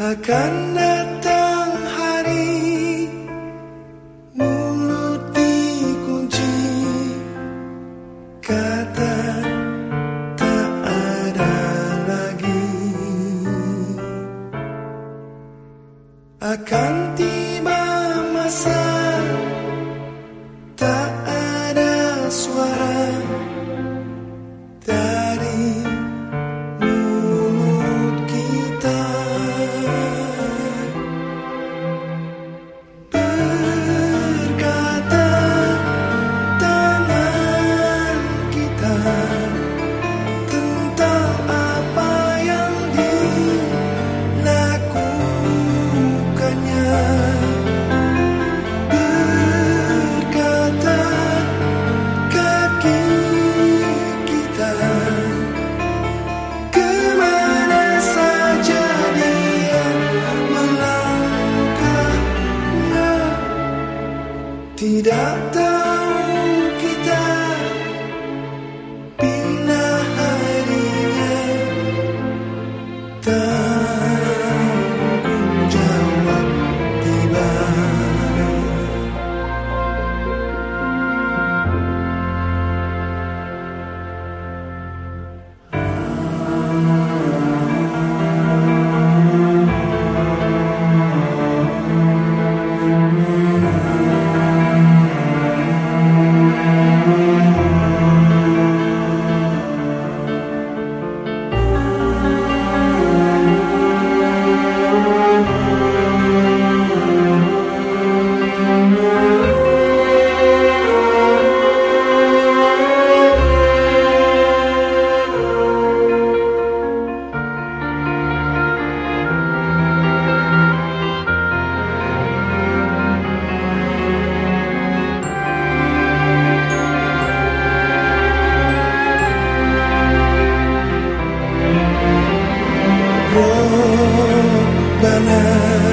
akan datang hari mulut dikunci. Kata tak ada lagi. Akan there.